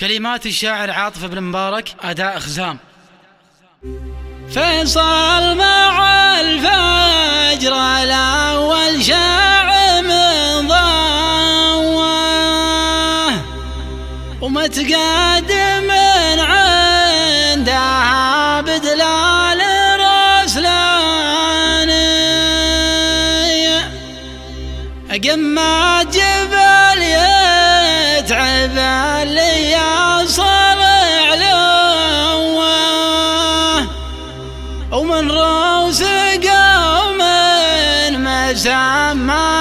كلمات الشاعر عاطف بن مبارك أداء خزام فيصل مع الفجر الأول شاع من ضواه. ومتقدم عندها بدلال رسلاني قمة my mind.